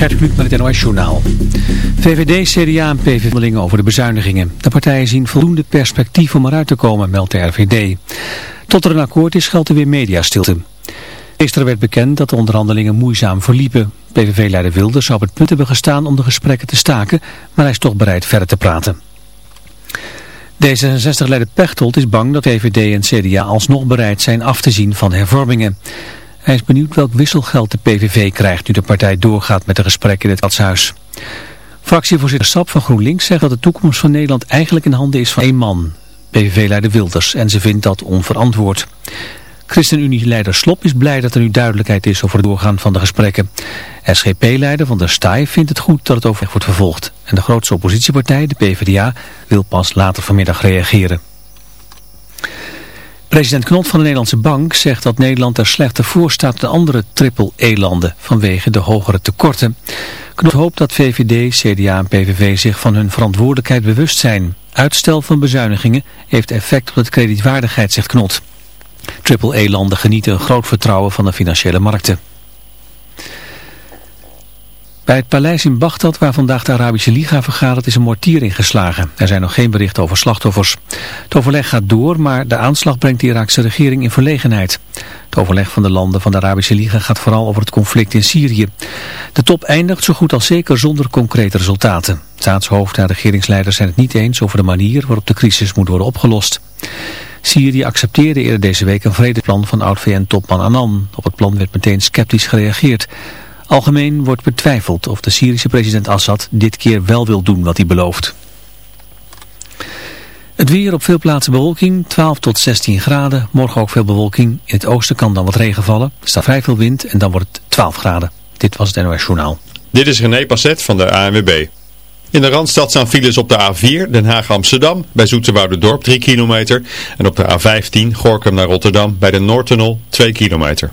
Gert Kluk met het NOS Journaal. VVD, CDA en PVV over de bezuinigingen. De partijen zien voldoende perspectief om eruit te komen, meldt de RVD. Tot er een akkoord is geldt er weer mediastilte. Gisteren werd bekend dat de onderhandelingen moeizaam verliepen. PVV-leider Wilders zou op het punt hebben gestaan om de gesprekken te staken, maar hij is toch bereid verder te praten. D66-leider Pechtold is bang dat VVD en CDA alsnog bereid zijn af te zien van hervormingen. Hij is benieuwd welk wisselgeld de PVV krijgt nu de partij doorgaat met de gesprekken in het Katshuis. Fractievoorzitter Sap van GroenLinks zegt dat de toekomst van Nederland eigenlijk in handen is van één man. PVV-leider Wilders en ze vindt dat onverantwoord. ChristenUnie-leider Slop is blij dat er nu duidelijkheid is over het doorgaan van de gesprekken. SGP-leider van der Staaij vindt het goed dat het overleg wordt vervolgd. En de grootste oppositiepartij, de PvdA, wil pas later vanmiddag reageren. President Knot van de Nederlandse Bank zegt dat Nederland er slechter voor staat dan andere triple-E-landen vanwege de hogere tekorten. Knot hoopt dat VVD, CDA en PVV zich van hun verantwoordelijkheid bewust zijn. Uitstel van bezuinigingen heeft effect op de kredietwaardigheid, zegt Knot. Triple-E-landen genieten een groot vertrouwen van de financiële markten. Bij het paleis in Bagdad, waar vandaag de Arabische Liga vergadert, is een mortier ingeslagen. Er zijn nog geen berichten over slachtoffers. Het overleg gaat door, maar de aanslag brengt de Iraakse regering in verlegenheid. Het overleg van de landen van de Arabische Liga gaat vooral over het conflict in Syrië. De top eindigt zo goed als zeker zonder concrete resultaten. Staatshoofd en regeringsleiders zijn het niet eens over de manier waarop de crisis moet worden opgelost. Syrië accepteerde eerder deze week een vredesplan van oud-VN-topman Annan. Op het plan werd meteen sceptisch gereageerd. Algemeen wordt betwijfeld of de Syrische president Assad dit keer wel wil doen wat hij belooft. Het weer op veel plaatsen bewolking, 12 tot 16 graden. Morgen ook veel bewolking. In het oosten kan dan wat regen vallen. Er staat vrij veel wind en dan wordt het 12 graden. Dit was het NOS Journaal. Dit is René Passet van de ANWB. In de Randstad staan files op de A4 Den Haag-Amsterdam bij Dorp 3 kilometer. En op de A15 Gorkum naar Rotterdam bij de Noordtunnel 2 kilometer.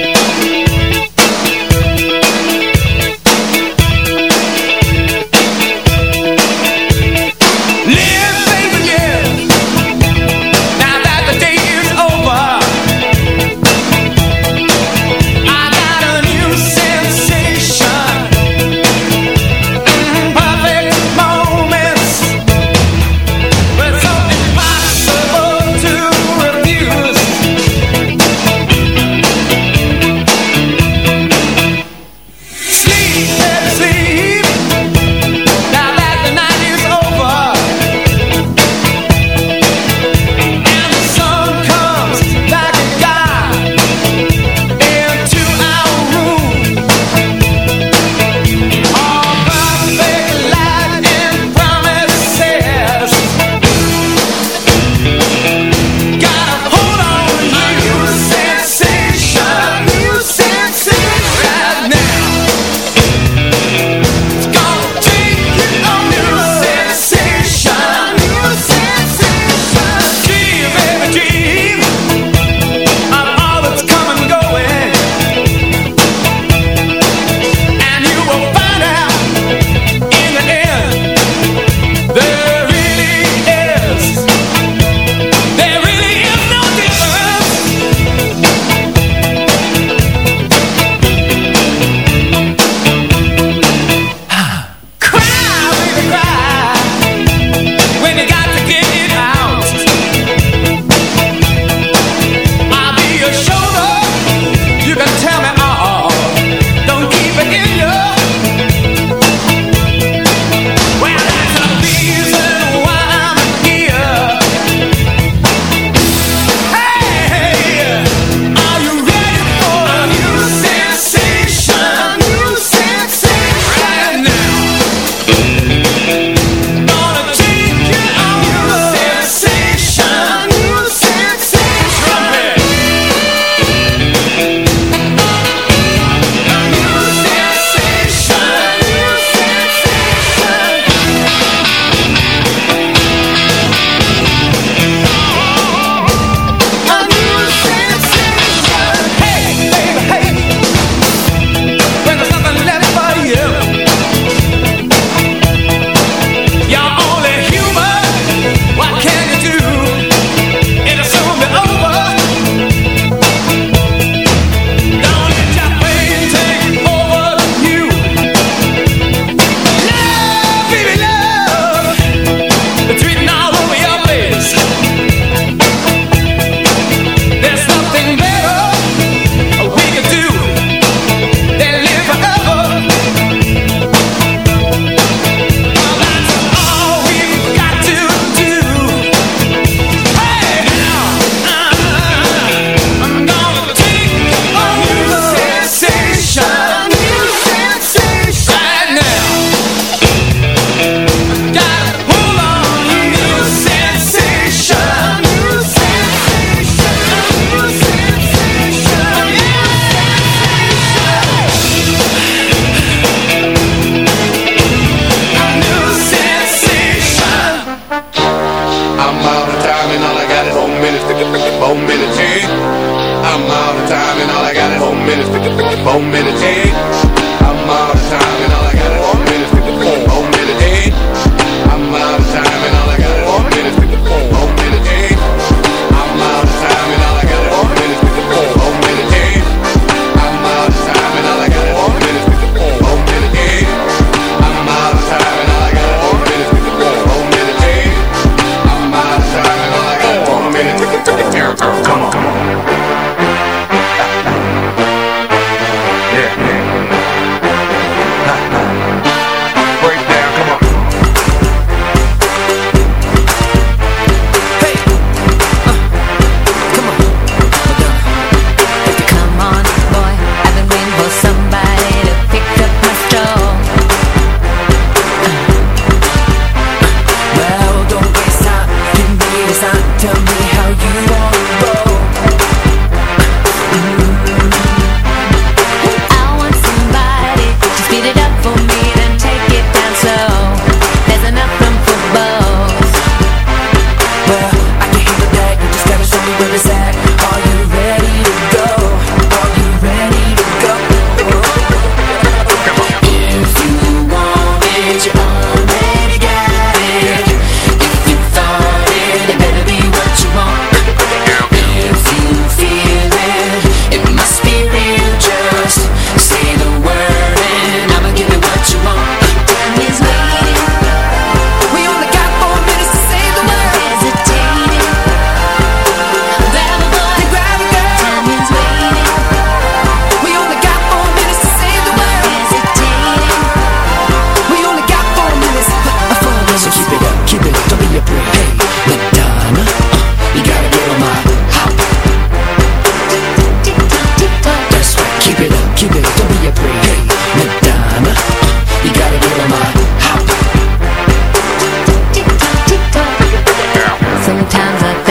Sometimes I think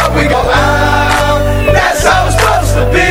it's supposed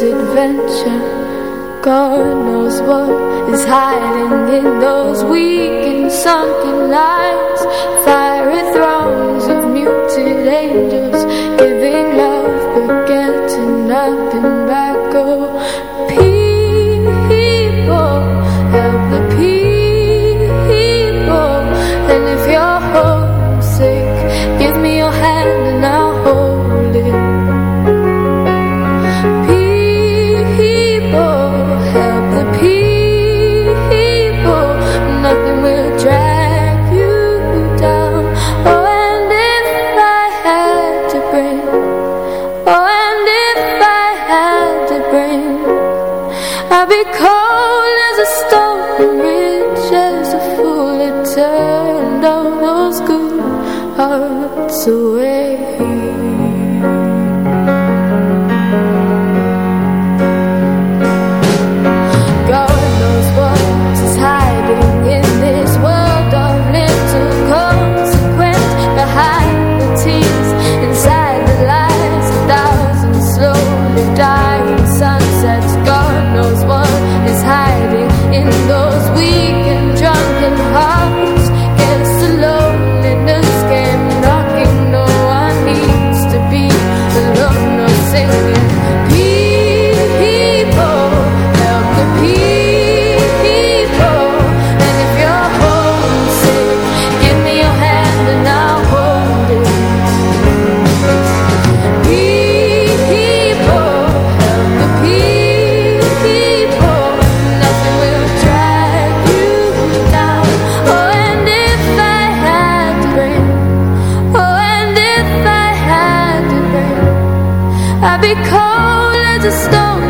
misadventure. God knows what is hiding in those weak and sunken lines. Fiery throngs of muted angels giving love. cold as a stone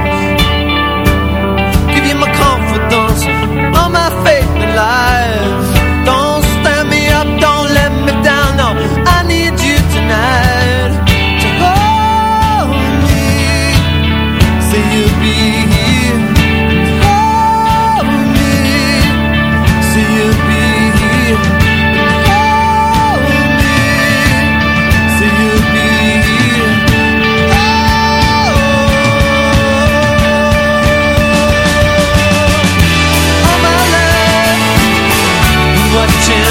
watching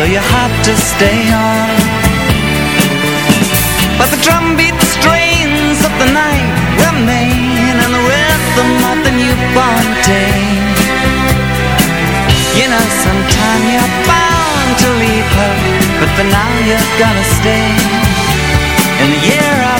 so you have to stay on. But the drumbeat strains of the night remain, and the rhythm of the newborn day. You know, sometime you're bound to leave her, but for now you're gonna stay. In the year of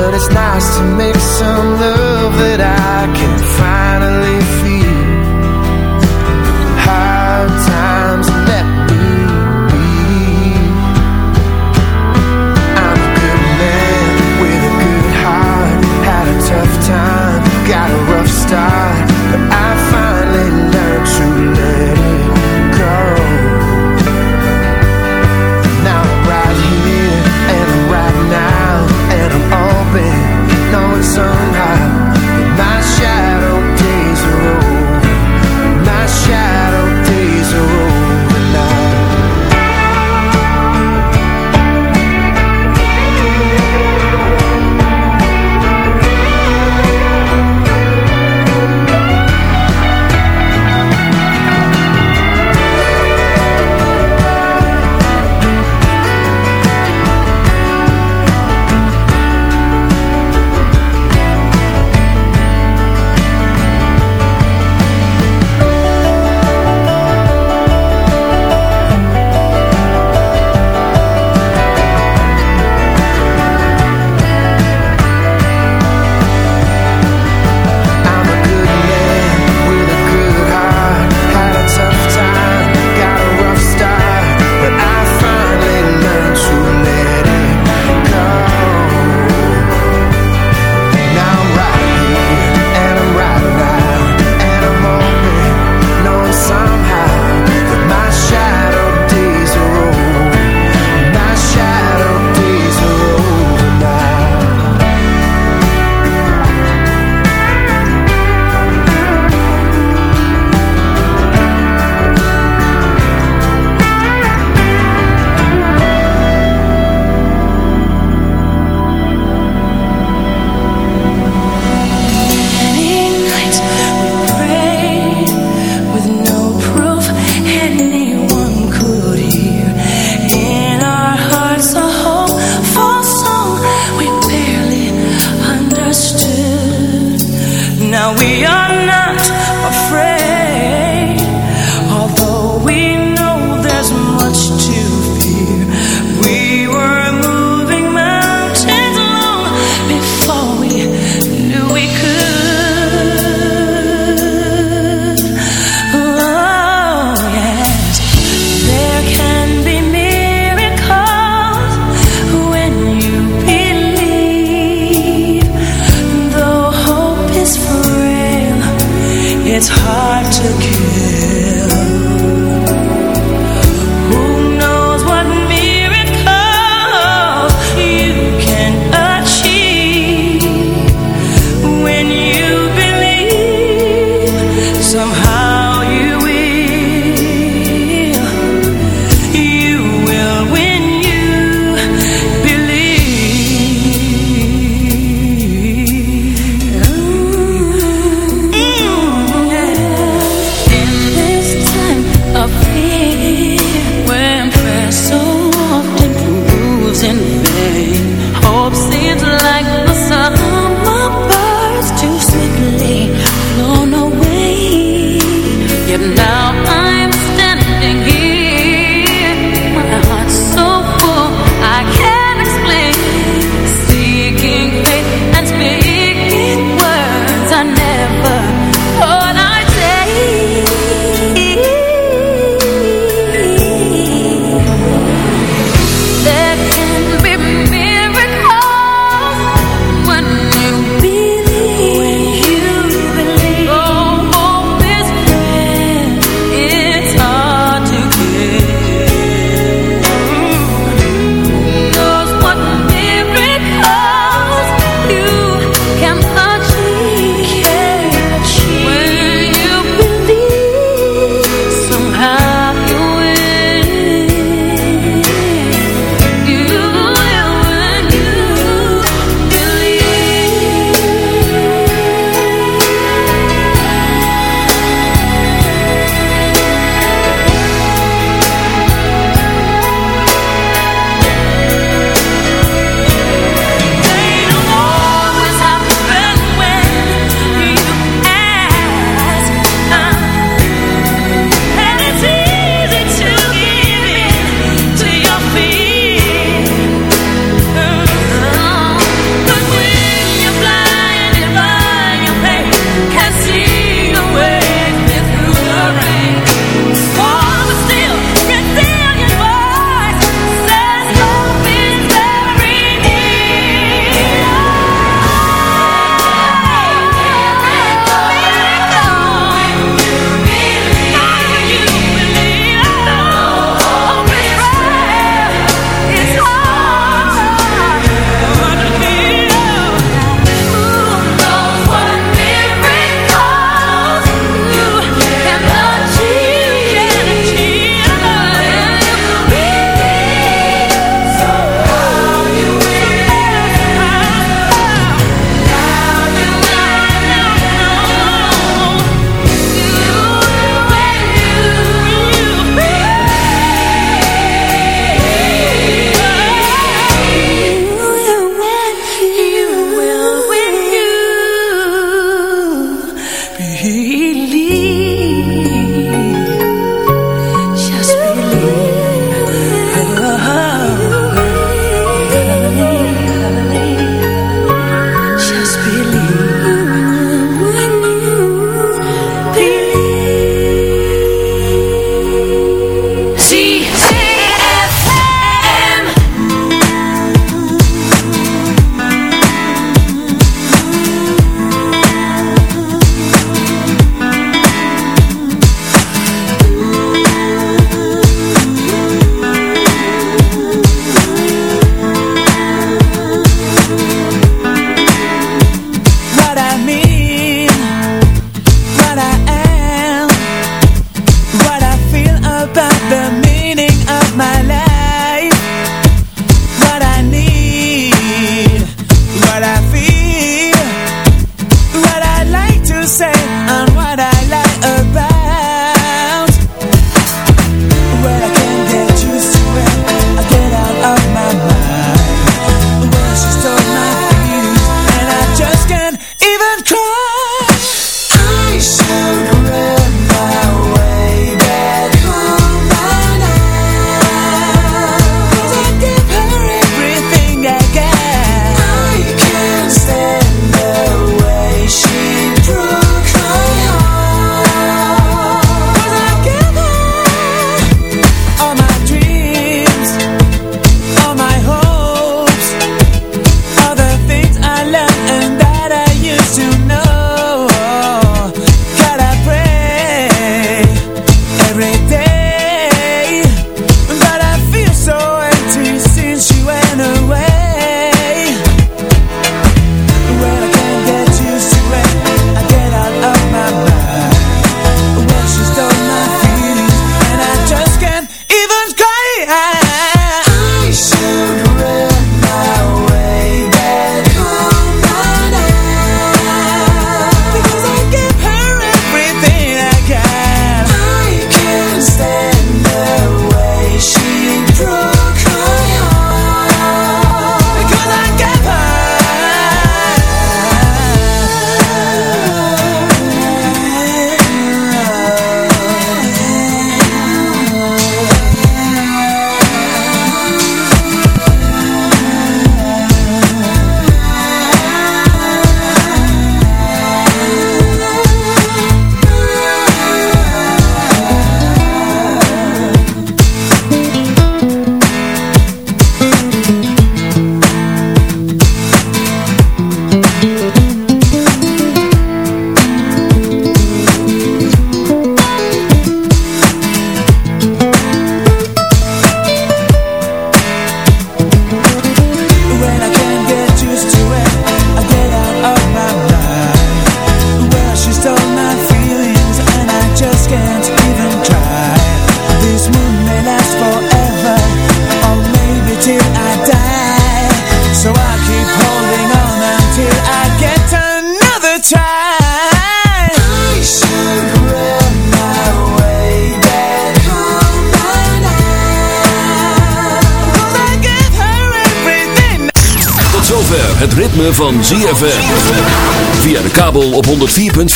But it's nice to make some love that I can finally